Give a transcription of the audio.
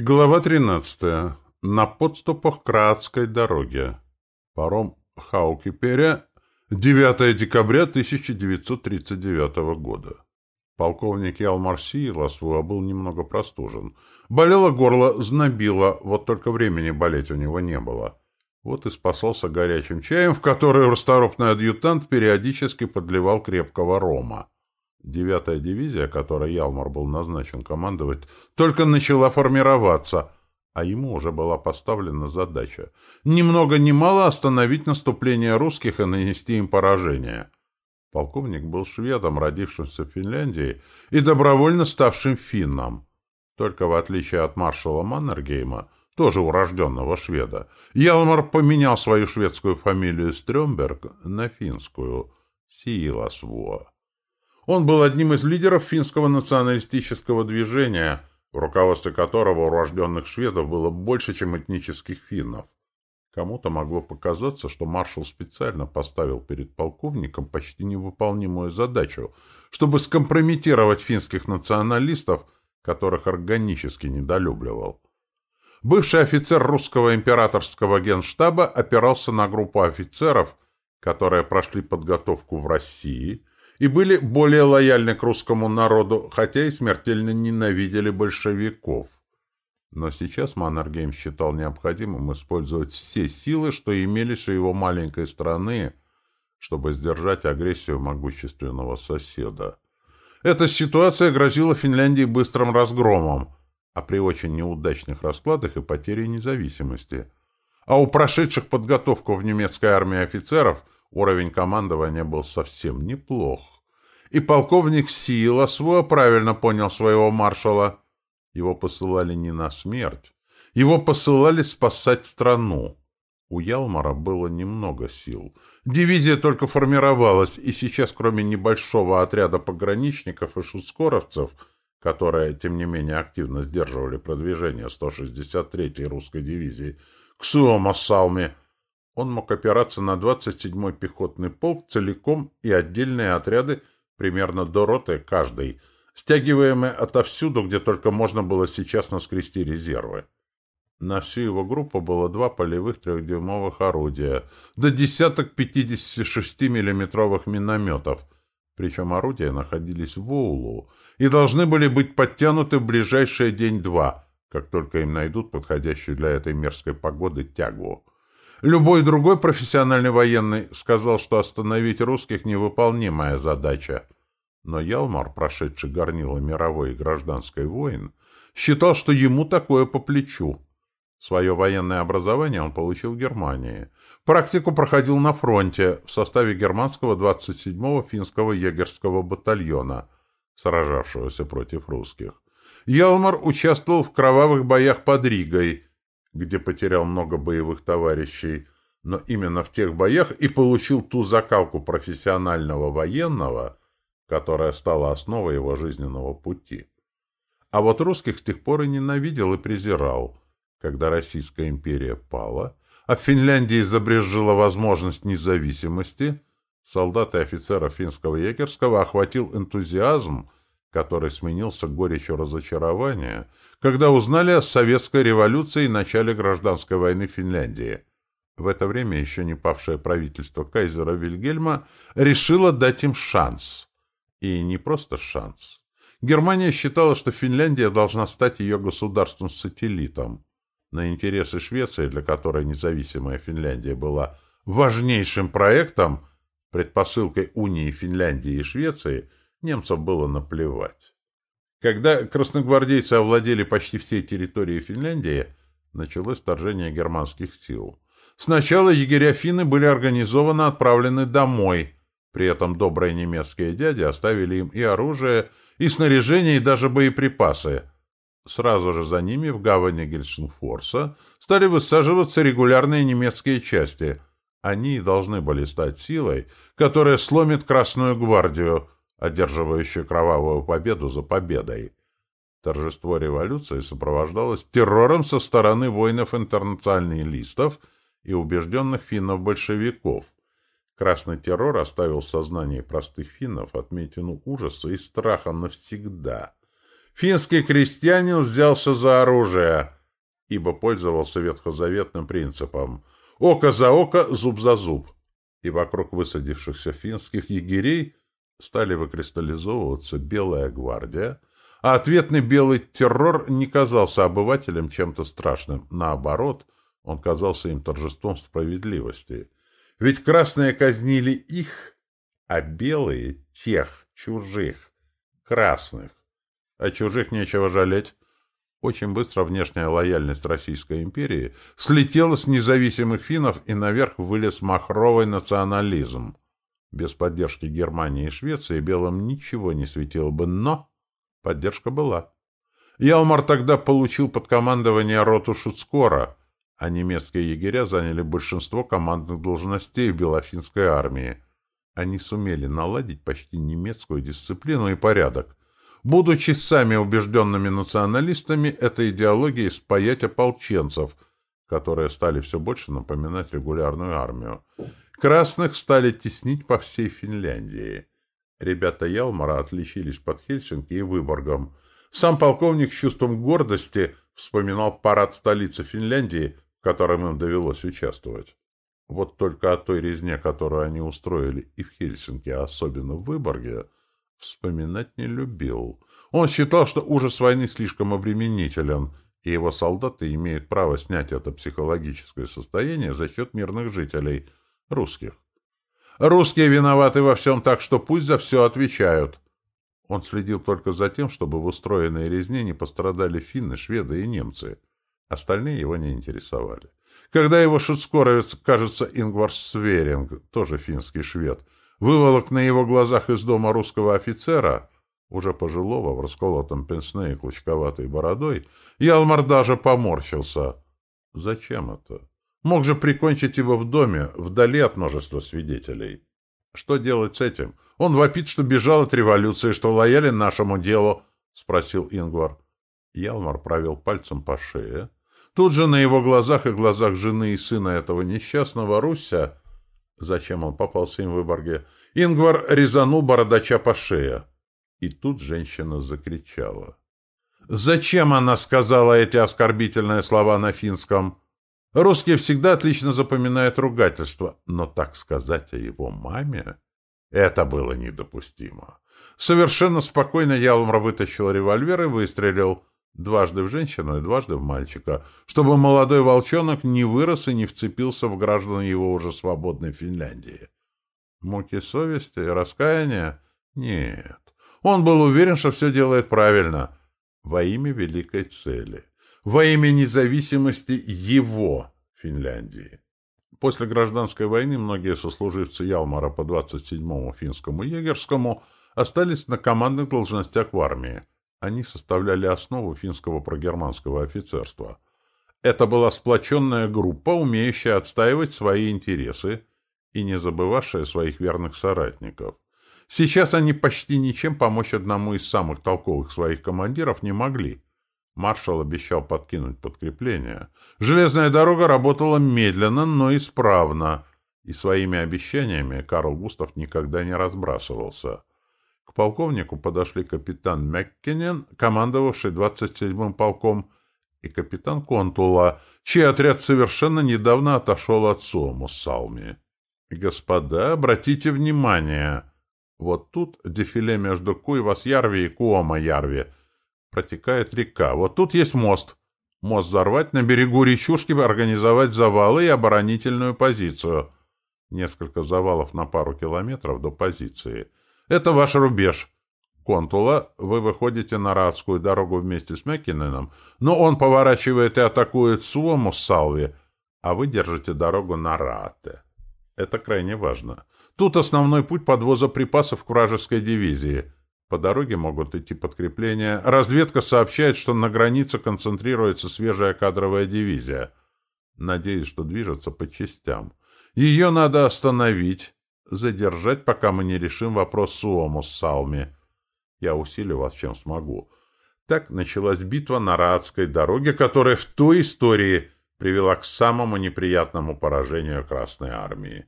Глава 13. На подступах к Раадской дороге. Паром Хаукиперя. 9 декабря 1939 года. Полковник Ялмар Сиеласвуа был немного простужен. Болело горло, знобило, вот только времени болеть у него не было. Вот и спасался горячим чаем, в который расторопный адъютант периодически подливал крепкого рома. Девятая дивизия, которой Ялмар был назначен командовать, только начала формироваться, а ему уже была поставлена задача ни много ни мало остановить наступление русских и нанести им поражение. Полковник был шведом, родившимся в Финляндии и добровольно ставшим финном. Только в отличие от маршала Маннергейма, тоже урожденного шведа, Ялмар поменял свою шведскую фамилию Стрёмберг на финскую Сииласвуа. Он был одним из лидеров финского националистического движения, в руководстве которого у рожденных шведов было больше, чем этнических финнов. Кому-то могло показаться, что маршал специально поставил перед полковником почти невыполнимую задачу, чтобы скомпрометировать финских националистов, которых органически недолюбливал. Бывший офицер русского императорского генштаба опирался на группу офицеров, которые прошли подготовку в России – и были более лояльны к русскому народу, хотя и смертельно ненавидели большевиков. Но сейчас Маннергейм считал необходимым использовать все силы, что имелись у его маленькой страны, чтобы сдержать агрессию могущественного соседа. Эта ситуация грозила Финляндии быстрым разгромом, а при очень неудачных раскладах и потерей независимости. А у прошедших подготовку в немецкой армии офицеров – Уровень командования был совсем неплох. И полковник Сила свой правильно понял своего маршала. Его посылали не на смерть. Его посылали спасать страну. У Ялмара было немного сил. Дивизия только формировалась, и сейчас, кроме небольшого отряда пограничников и шускоровцев, которые, тем не менее, активно сдерживали продвижение 163-й русской дивизии к Суома-Салме, он мог опираться на 27-й пехотный полк целиком и отдельные отряды примерно до роты каждый, стягиваемые отовсюду, где только можно было сейчас наскрести резервы. На всю его группу было два полевых трехдюймовых орудия, до десяток 56-миллиметровых минометов, причем орудия находились в Оулу и должны были быть подтянуты в ближайшие день-два, как только им найдут подходящую для этой мерзкой погоды тягу. Любой другой профессиональный военный сказал, что остановить русских — невыполнимая задача. Но Ялмар, прошедший горнило мировой и гражданской войн, считал, что ему такое по плечу. Свое военное образование он получил в Германии. Практику проходил на фронте в составе германского 27-го финского егерского батальона, сражавшегося против русских. Ялмар участвовал в кровавых боях под Ригой – где потерял много боевых товарищей, но именно в тех боях и получил ту закалку профессионального военного, которая стала основой его жизненного пути. А вот русских с тех пор и ненавидел и презирал. Когда Российская империя пала, а в Финляндии забрежила возможность независимости, солдат и офицеров финского егерского охватил энтузиазм, который сменился горечью разочарования, когда узнали о советской революции и начале гражданской войны в Финляндии. В это время еще не павшее правительство кайзера Вильгельма решило дать им шанс. И не просто шанс. Германия считала, что Финляндия должна стать ее государством-сателлитом. На интересы Швеции, для которой независимая Финляндия была важнейшим проектом, предпосылкой унии Финляндии и Швеции – немцев было наплевать. Когда красногвардейцы овладели почти всей территорией Финляндии, началось вторжение германских сил. Сначала егеря-финны были организованно отправлены домой, при этом добрые немецкие дяди оставили им и оружие, и снаряжение, и даже боеприпасы. Сразу же за ними в гавани Гельсинфорса стали высаживаться регулярные немецкие части. Они должны были стать силой, которая сломит Красную гвардию – одерживающую кровавую победу за победой. Торжество революции сопровождалось террором со стороны воинов-интернационалистов и убежденных финнов-большевиков. Красный террор оставил в сознании простых финнов отметину ужаса и страха навсегда. финский крестьянин взялся за оружие, ибо пользовался ветхозаветным принципом «око за око, зуб за зуб», и вокруг высадившихся финских егерей стали выкристаллизовываться Белая гвардия, а ответный белый террор не казался обывателям чем-то страшным. Наоборот, он казался им торжеством справедливости. Ведь красные казнили их, а белые — тех, чужих, красных. А чужих нечего жалеть. Очень быстро внешняя лояльность Российской империи слетела с независимых финнов и наверх вылез махровый национализм. Без поддержки Германии и Швеции белым ничего не светило бы, но поддержка была. Ялмар тогда получил под командование роту Шуцкора, а немецкие егеря заняли большинство командных должностей в Белофинской армии. Они сумели наладить почти немецкую дисциплину и порядок. Будучи сами убежденными националистами, этой идеологией спаять ополченцев, которые стали все больше напоминать регулярную армию. Красных стали теснить по всей Финляндии. Ребята Ялмара отличились под Хельсинки и Выборгом. Сам полковник с чувством гордости вспоминал парад столицы Финляндии, в котором им довелось участвовать. Вот только о той резне, которую они устроили и в Хельсинки, а особенно в Выборге, вспоминать не любил. Он считал, что ужас войны слишком обременителен, и его солдаты имеют право снять это психологическое состояние за счет мирных жителей – русских. Русские виноваты во всем так, что пусть за все отвечают. Он следил только за тем, чтобы в устроенной резне не пострадали финны, шведы и немцы. Остальные его не интересовали. Когда его шуцкоровец, кажется, Ингвар Сверинг, тоже финский швед, выволок на его глазах из дома русского офицера, уже пожилого, в расколотом пенсне и клочковатой бородой, Ялмар даже поморщился. Зачем это? Мог же прикончить его в доме, вдали от множества свидетелей. Что делать с этим? Он вопит, что бежал от революции, что лоялен нашему делу, — спросил Ингвар. Ялмар провел пальцем по шее. Тут же на его глазах и глазах жены и сына этого несчастного Руся, зачем он попался им в Выборге, Ингвар резанул бородача по шее. И тут женщина закричала. Зачем она сказала эти оскорбительные слова на финском? Русские всегда отлично запоминают ругательство, но так сказать о его маме... Это было недопустимо. Совершенно спокойно Ялмар вытащил револьвер и выстрелил дважды в женщину и дважды в мальчика, чтобы молодой волчонок не вырос и не вцепился в граждан его уже свободной Финляндии. Муки совести и раскаяния? Нет. Он был уверен, что все делает правильно, во имя великой цели во имя независимости его Финляндии. После гражданской войны многие сослуживцы Ялмара по 27-му финскому егерскому остались на командных должностях в армии. Они составляли основу финского прогерманского офицерства. Это была сплоченная группа, умеющая отстаивать свои интересы и не забывавшая своих верных соратников. Сейчас они почти ничем помочь одному из самых толковых своих командиров не могли – Маршал обещал подкинуть подкрепление. Железная дорога работала медленно, но исправно, и своими обещаниями Карл Густав никогда не разбрасывался. К полковнику подошли капитан Меккенен, командовавший 27-м полком, и капитан Контула, чей отряд совершенно недавно отошел от Суомуссалми. «Господа, обратите внимание!» Вот тут дефиле между Куйвас-Ярви и Куома-Ярви — протекает река. Вот тут есть мост. Мост взорвать, на берегу речушки организовать завалы и оборонительную позицию. Несколько завалов на пару километров до позиции. Это ваш рубеж. Контула, вы выходите на Радскую дорогу вместе с Меккиненом, но он поворачивает и атакует Суому Салви, а вы держите дорогу на Рате. Это крайне важно. Тут основной путь подвоза припасов к вражеской дивизии — по дороге могут идти подкрепления. Разведка сообщает, что на границе концентрируется свежая кадровая дивизия. Надеюсь, что движется по частям. Ее надо остановить, задержать, пока мы не решим вопрос Суому с Салми. Я усилю вас, чем смогу. Так началась битва на Раадской дороге, которая в той истории привела к самому неприятному поражению Красной Армии.